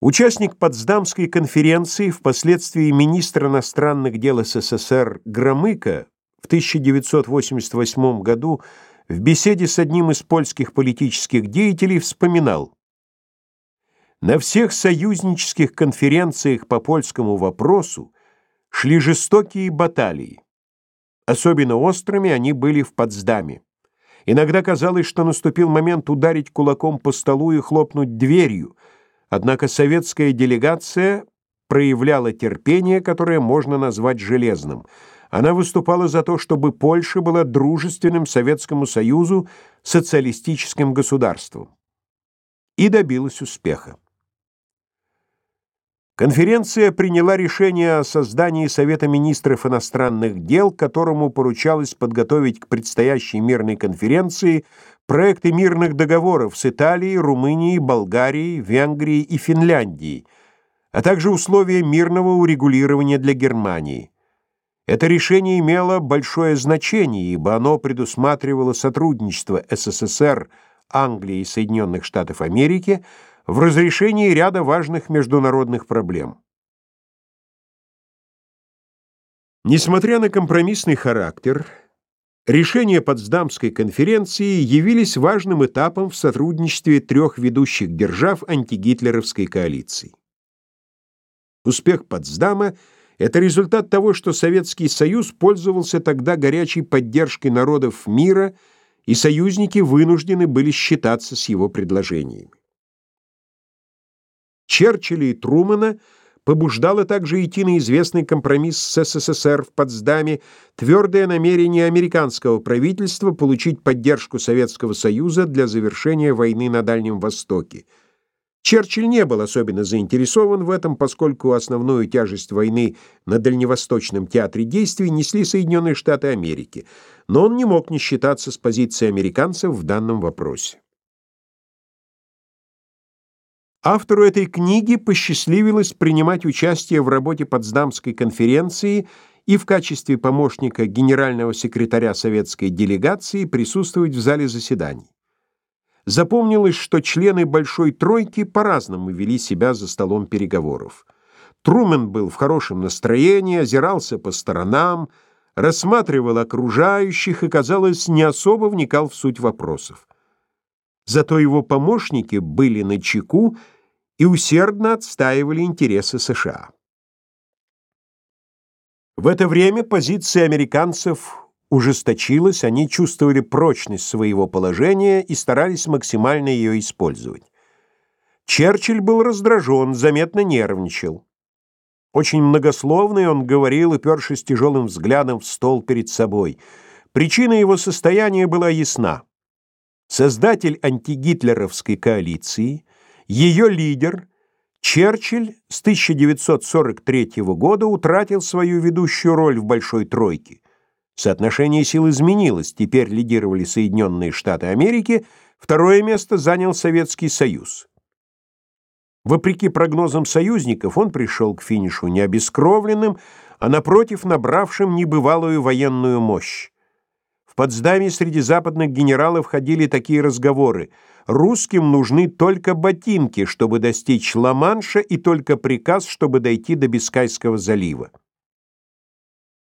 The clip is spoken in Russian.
Участник Потсдамской конференции, впоследствии министр иностранных дел СССР Громыко в 1988 году в беседе с одним из польских политических деятелей вспоминал «На всех союзнических конференциях по польскому вопросу шли жестокие баталии. Особенно острыми они были в Потсдаме. Иногда казалось, что наступил момент ударить кулаком по столу и хлопнуть дверью, однако советская делегация проявляла терпение, которое можно назвать железным. Она выступала за то, чтобы Польша была дружественным Советскому Союзу социалистическим государством. И добилась успеха. Конференция приняла решение о создании Совета министров иностранных дел, которому поручалось подготовить к предстоящей мирной конференции проекты мирных договоров с Италией, Румынией, Болгарией, Венгрией и Финляндией, а также условия мирного урегулирования для Германии. Это решение имело большое значение, ибо оно предусматривало сотрудничество СССР, Англии и Соединенных Штатов Америки – в разрешении ряда важных международных проблем. Несмотря на компромиссный характер, решения Потсдамской конференции явились важным этапом в сотрудничестве трех ведущих держав антигитлеровской коалиции. Успех Потсдама – это результат того, что Советский Союз пользовался тогда горячей поддержкой народов мира, и союзники вынуждены были считаться с его предложениями. Черчилля и Трумэна побуждало также идти на известный компромисс с СССР в Потсдаме твердое намерение американского правительства получить поддержку Советского Союза для завершения войны на Дальнем Востоке. Черчилль не был особенно заинтересован в этом, поскольку основную тяжесть войны на Дальневосточном театре действий несли Соединенные Штаты Америки, но он не мог не считаться с позицией американцев в данном вопросе. Автору этой книги посчастливилось принимать участие в работе Потсдамской конференции и в качестве помощника генерального секретаря советской делегации присутствовать в зале заседаний. Запомнилось, что члены Большой Тройки по-разному вели себя за столом переговоров. Трумен был в хорошем настроении, озирался по сторонам, рассматривал окружающих и, казалось, не особо вникал в суть вопросов. Зато его помощники были на чеку и усердно отстаивали интересы США. В это время позиция американцев ужесточилась, они чувствовали прочность своего положения и старались максимально ее использовать. Черчилль был раздражен, заметно нервничал. Очень многословный он говорил, упершись тяжелым взглядом в стол перед собой. Причина его состояния была ясна. Создатель антигитлеровской коалиции – ее лидер, Черчилль, с 1943 года утратил свою ведущую роль в «Большой тройке». Соотношение сил изменилось, теперь лидировали Соединенные Штаты Америки, второе место занял Советский Союз. Вопреки прогнозам союзников, он пришел к финишу не обескровленным, а напротив набравшим небывалую военную мощь. Потсдаме среди западных генералов ходили такие разговоры – Русским нужны только ботинки, чтобы достичь Ла-Манша, и только приказ, чтобы дойти до Бискайского залива.